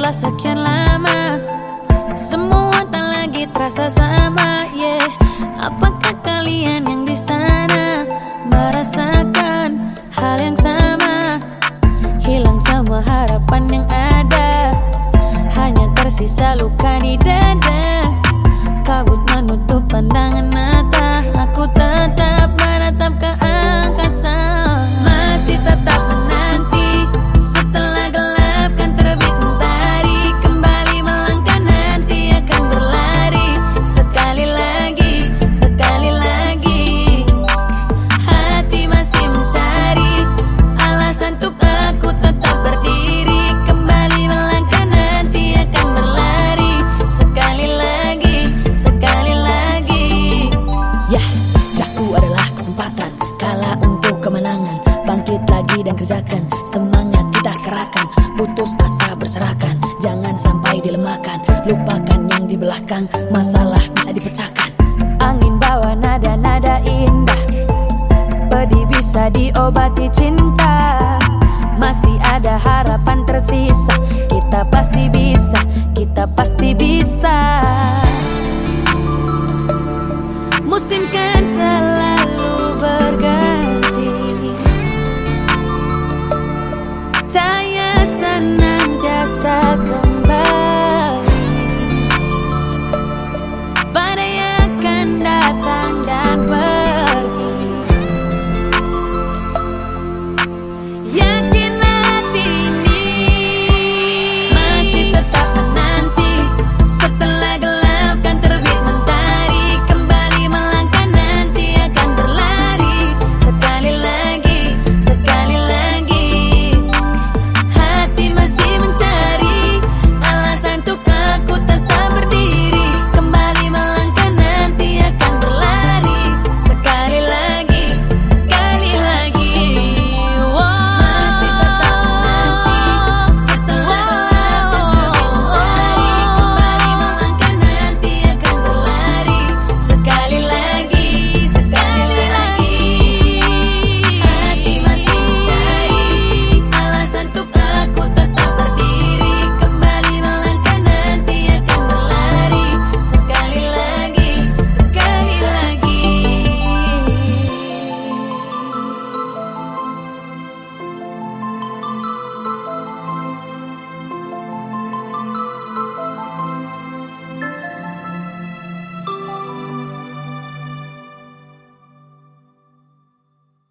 setelah sekian lama Semua tak lagi terasa sama yeah. Apakah kalian yang di sana Merasakan hal yang sama Hilang semua harapan yang ada Hanya tersisa luka di dada kesempatan Kala untuk kemenangan. Bangkit lagi dan kerjakan Semangat kita kerahkan. Putus asa berserakan Jangan sampai dilemahkan. Lupakan yang di belakang Masalah bisa dipecahkan. Angin bawa nada-nada indah Pedih bisa diobati cinta. Masih ada harapan tersisa Kita pasti